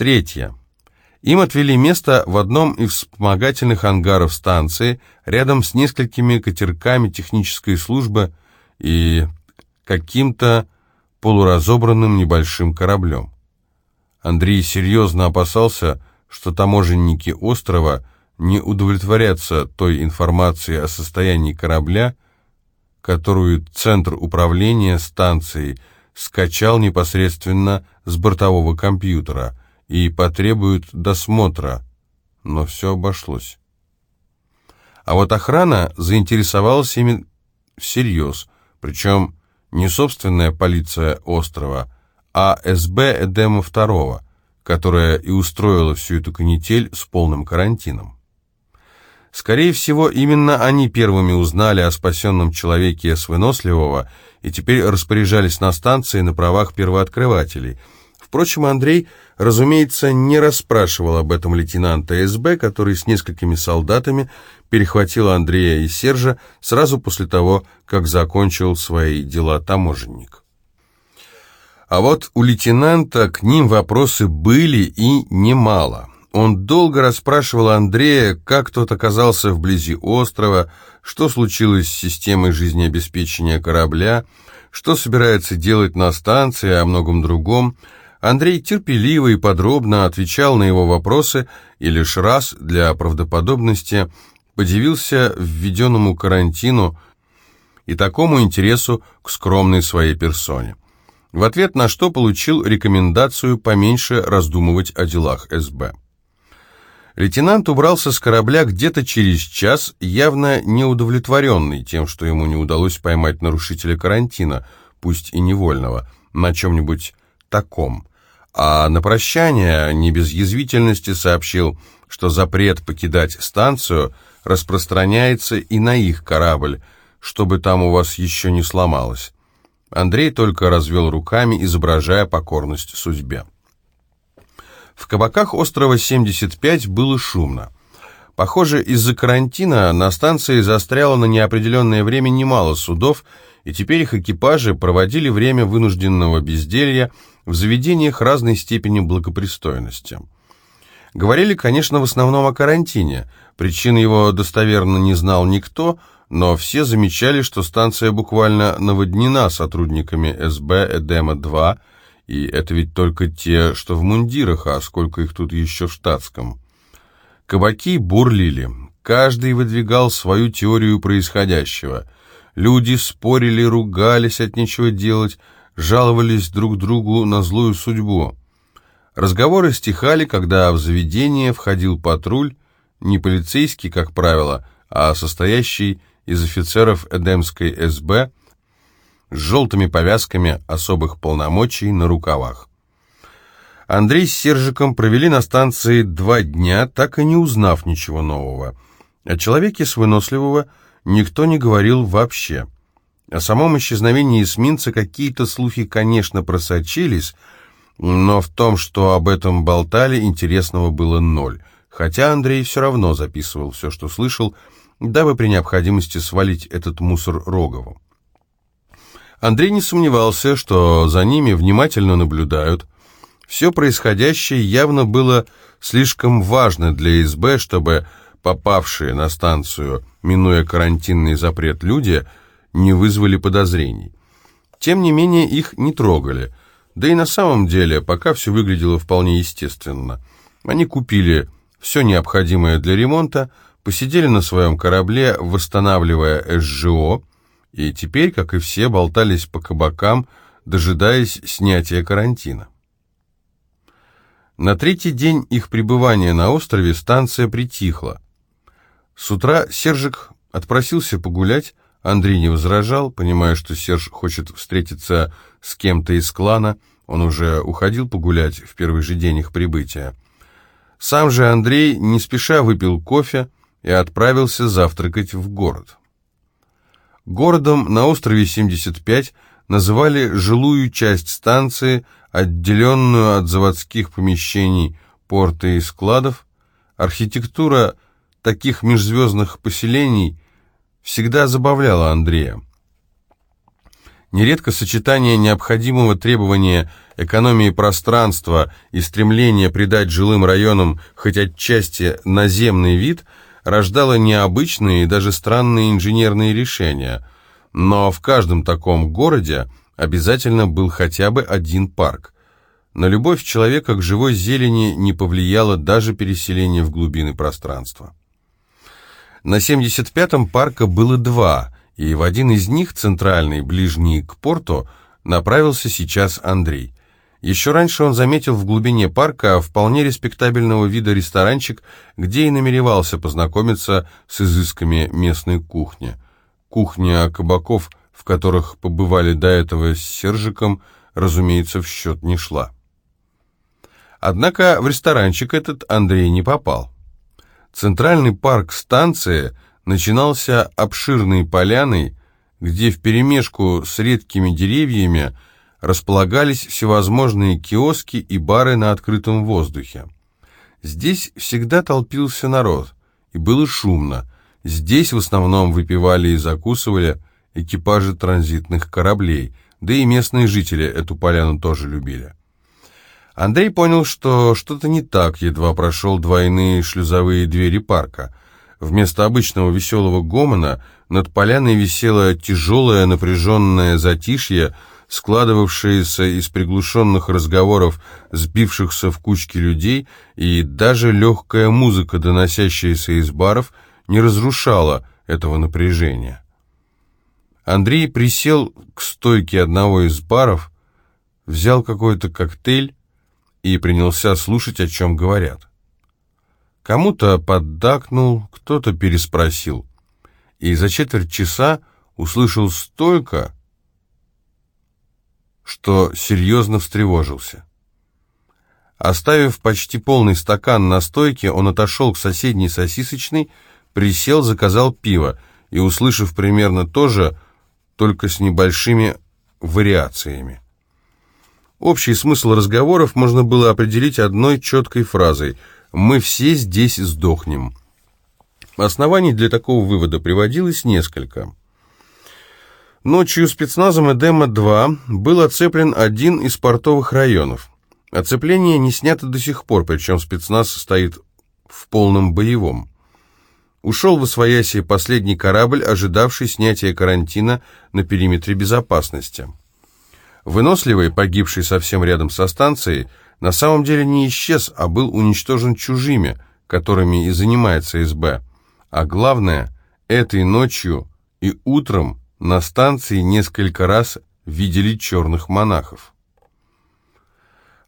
Третье. Им отвели место в одном из вспомогательных ангаров станции, рядом с несколькими катерками технической службы и каким-то полуразобранным небольшим кораблем. Андрей серьезно опасался, что таможенники острова не удовлетворятся той информацией о состоянии корабля, которую Центр управления станцией скачал непосредственно с бортового компьютера и потребуют досмотра, но все обошлось. А вот охрана заинтересовалась ими всерьез, причем не собственная полиция острова, а СБ Эдема II, которая и устроила всю эту канитель с полным карантином. Скорее всего, именно они первыми узнали о спасенном человеке с выносливого и теперь распоряжались на станции на правах первооткрывателей. Впрочем, Андрей, разумеется, не расспрашивал об этом лейтенанта СБ, который с несколькими солдатами перехватил Андрея и Сержа сразу после того, как закончил свои дела таможенник. А вот у лейтенанта к ним вопросы были и немало. Он долго расспрашивал Андрея, как тот оказался вблизи острова, что случилось с системой жизнеобеспечения корабля, что собирается делать на станции, о многом другом. Андрей терпеливо и подробно отвечал на его вопросы и лишь раз для правдоподобности подивился введенному карантину и такому интересу к скромной своей персоне. В ответ на что получил рекомендацию поменьше раздумывать о делах СБ. Лейтенант убрался с корабля где-то через час, явно неудовлетворенный тем, что ему не удалось поймать нарушителя карантина, пусть и невольного, на чем-нибудь таком. А на прощание, не без язвительности, сообщил, что запрет покидать станцию распространяется и на их корабль, чтобы там у вас еще не сломалось. Андрей только развел руками, изображая покорность судьбе. В кабаках острова 75 было шумно. Похоже, из-за карантина на станции застряло на неопределенное время немало судов, и теперь их экипажи проводили время вынужденного безделья в заведениях разной степени благопристойности. Говорили, конечно, в основном о карантине. Причин его достоверно не знал никто, но все замечали, что станция буквально наводнена сотрудниками СБ Эдема-2, и это ведь только те, что в мундирах, а сколько их тут еще в штатском. Кабаки бурлили. Каждый выдвигал свою теорию происходящего. Люди спорили, ругались от нечего делать, жаловались друг другу на злую судьбу. Разговоры стихали, когда в заведение входил патруль, не полицейский, как правило, а состоящий из офицеров Эдемской СБ, с желтыми повязками особых полномочий на рукавах. Андрей с Сержиком провели на станции два дня, так и не узнав ничего нового. О человеке с выносливого никто не говорил вообще. О самом исчезновении эсминца какие-то слухи, конечно, просочились, но в том, что об этом болтали, интересного было ноль, хотя Андрей все равно записывал все, что слышал, дабы при необходимости свалить этот мусор Рогову. Андрей не сомневался, что за ними внимательно наблюдают. Все происходящее явно было слишком важно для СБ, чтобы попавшие на станцию, минуя карантинный запрет люди, не вызвали подозрений. Тем не менее, их не трогали. Да и на самом деле, пока все выглядело вполне естественно. Они купили все необходимое для ремонта, посидели на своем корабле, восстанавливая СЖО, и теперь, как и все, болтались по кабакам, дожидаясь снятия карантина. На третий день их пребывания на острове станция притихла. С утра Сержик отпросился погулять, Андрей не возражал, понимая, что Серж хочет встретиться с кем-то из клана, он уже уходил погулять в первый же день их прибытия. Сам же Андрей не спеша выпил кофе и отправился завтракать в город. Городом на острове 75 называли жилую часть станции, отделенную от заводских помещений, порта и складов. Архитектура таких межзвездных поселений всегда забавляла Андрея. Нередко сочетание необходимого требования экономии пространства и стремления придать жилым районам хоть отчасти наземный вид рождало необычные и даже странные инженерные решения. Но в каждом таком городе обязательно был хотя бы один парк. На любовь человека к живой зелени не повлияло даже переселение в глубины пространства. На 75-м парка было два, и в один из них, центральный, ближний к порту, направился сейчас Андрей. Еще раньше он заметил в глубине парка вполне респектабельного вида ресторанчик, где и намеревался познакомиться с изысками местной кухни. Кухня кабаков, в которых побывали до этого с Сержиком, разумеется, в счет не шла. Однако в ресторанчик этот Андрей не попал. Центральный парк станции начинался обширной поляной, где вперемешку с редкими деревьями располагались всевозможные киоски и бары на открытом воздухе. Здесь всегда толпился народ, и было шумно. Здесь в основном выпивали и закусывали экипажи транзитных кораблей, да и местные жители эту поляну тоже любили. Андрей понял, что что-то не так, едва прошел двойные шлюзовые двери парка. Вместо обычного веселого гомона над поляной висело тяжелое напряженное затишье, складывавшееся из приглушенных разговоров сбившихся в кучки людей, и даже легкая музыка, доносящаяся из баров, не разрушала этого напряжения. Андрей присел к стойке одного из баров, взял какой-то коктейль и принялся слушать, о чем говорят. Кому-то поддакнул, кто-то переспросил. И за четверть часа услышал столько, что серьезно встревожился. Оставив почти полный стакан на стойке, он отошел к соседней сосисочной, присел, заказал пиво и, услышав примерно то же, только с небольшими вариациями. Общий смысл разговоров можно было определить одной четкой фразой «Мы все здесь сдохнем». Оснований для такого вывода приводилось несколько. Ночью спецназом Эдема-2 был оцеплен один из портовых районов. Оцепление не снято до сих пор, причем спецназ стоит в полном боевом. Ушел в Освоясье последний корабль, ожидавший снятия карантина на периметре безопасности. Выносливый, погибший совсем рядом со станцией, на самом деле не исчез, а был уничтожен чужими, которыми и занимается СБ. А главное, этой ночью и утром на станции несколько раз видели черных монахов.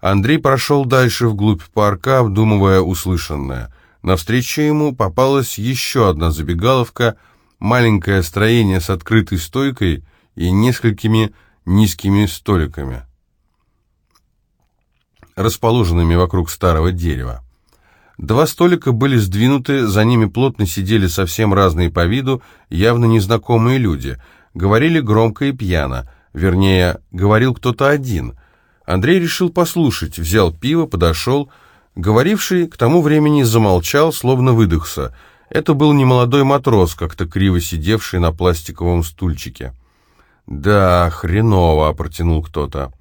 Андрей прошел дальше вглубь парка, обдумывая услышанное. Навстречу ему попалась еще одна забегаловка, маленькое строение с открытой стойкой и несколькими низкими столиками, расположенными вокруг старого дерева. Два столика были сдвинуты, за ними плотно сидели совсем разные по виду, явно незнакомые люди. Говорили громко и пьяно, вернее, говорил кто-то один. Андрей решил послушать, взял пиво, подошел. Говоривший к тому времени замолчал, словно выдохся. Это был немолодой матрос, как-то криво сидевший на пластиковом стульчике. «Да, хреново», — протянул кто-то.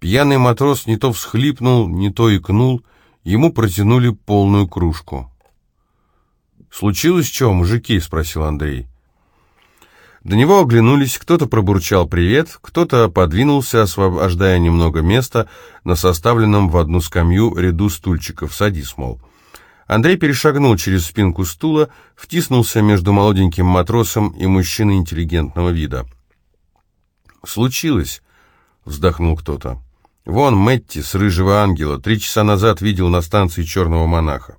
Пьяный матрос не то всхлипнул, не то икнул, ему протянули полную кружку. «Случилось что, мужики?» — спросил Андрей. До него оглянулись, кто-то пробурчал «привет», кто-то подвинулся, освобождая немного места на составленном в одну скамью ряду стульчиков. «Садись, мол». Андрей перешагнул через спинку стула, втиснулся между молоденьким матросом и мужчиной интеллигентного вида. «Случилось», — вздохнул кто-то. «Вон Мэтти с рыжего ангела три часа назад видел на станции черного монаха».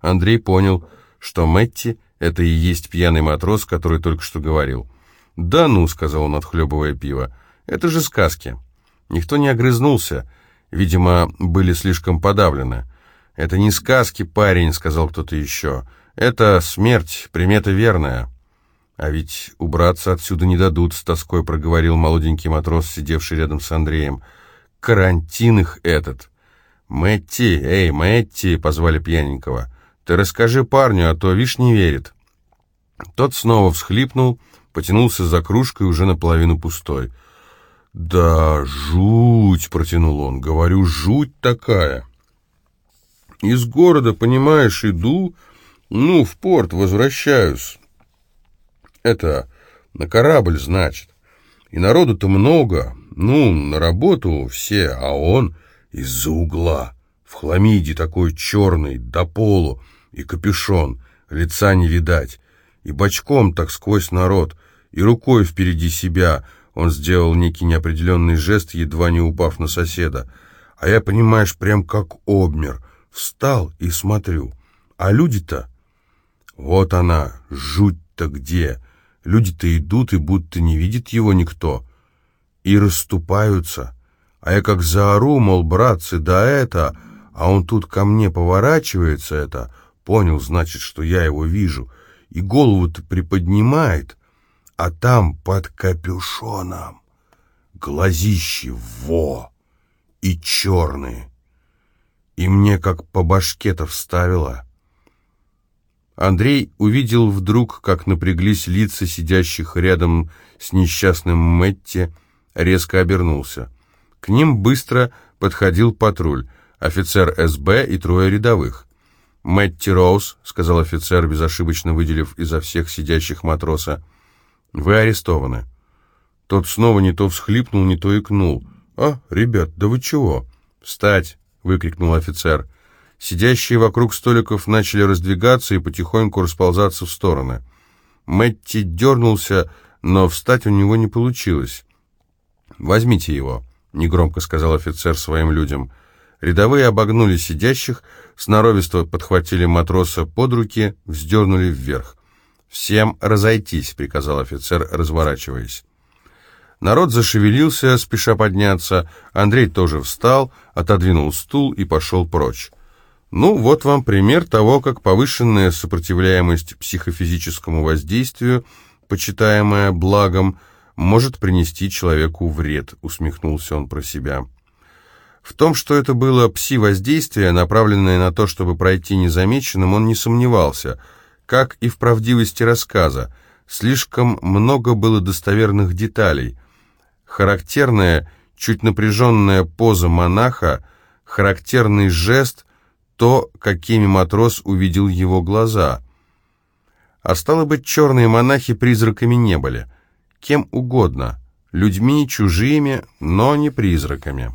Андрей понял, что Мэтти — это и есть пьяный матрос, который только что говорил. «Да ну», — сказал он, отхлебывая пиво, — «это же сказки». Никто не огрызнулся, видимо, были слишком подавлены. «Это не сказки, парень», — сказал кто-то еще. «Это смерть, примета верная». «А ведь убраться отсюда не дадут», — с тоской проговорил молоденький матрос, сидевший рядом с Андреем. «Карантин их этот!» «Мэтти, эй, Мэтти!» — позвали пьяненького. «Ты расскажи парню, а то, вишь, не верит». Тот снова всхлипнул, потянулся за кружкой, уже наполовину пустой. «Да, жуть!» — протянул он. «Говорю, жуть такая!» «Из города, понимаешь, иду, ну, в порт возвращаюсь. Это, на корабль, значит. И народу-то много, ну, на работу все, а он из-за угла, в хламиде такой черный, до полу, и капюшон, лица не видать, и бочком так сквозь народ, и рукой впереди себя он сделал некий неопределенный жест, едва не упав на соседа. А я, понимаешь, прям как обмер. Встал и смотрю. А люди-то... Вот она, жуть-то где. Люди-то идут, и будто не видит его никто. И расступаются. А я как заору, мол, братцы, да это... А он тут ко мне поворачивается это... Понял, значит, что я его вижу. И голову-то приподнимает а там под капюшоном глазищи во и черные. И мне как по башке-то вставило. Андрей увидел вдруг, как напряглись лица сидящих рядом с несчастным Мэтти, резко обернулся. К ним быстро подходил патруль, офицер СБ и трое рядовых. «Мэтти Роуз», — сказал офицер, безошибочно выделив изо всех сидящих матроса, — вы арестованы». Тот снова не то всхлипнул, не то икнул. «А, ребят, да вы чего?» «Встать!» — выкрикнул офицер. Сидящие вокруг столиков начали раздвигаться и потихоньку расползаться в стороны. Мэтти дернулся, но встать у него не получилось. «Возьмите его», — негромко сказал офицер своим людям. Рядовые обогнули сидящих, сноровисто подхватили матроса под руки, вздернули вверх. «Всем разойтись», — приказал офицер, разворачиваясь. Народ зашевелился, спеша подняться. Андрей тоже встал, отодвинул стул и пошел прочь. Ну, вот вам пример того, как повышенная сопротивляемость психофизическому воздействию, почитаемая благом, может принести человеку вред, усмехнулся он про себя. В том, что это было пси-воздействие, направленное на то, чтобы пройти незамеченным, он не сомневался — как и в правдивости рассказа. Слишком много было достоверных деталей. Характерная, чуть напряженная поза монаха, характерный жест, то, какими матрос увидел его глаза. А стало быть, черные монахи призраками не были. Кем угодно, людьми чужими, но не призраками.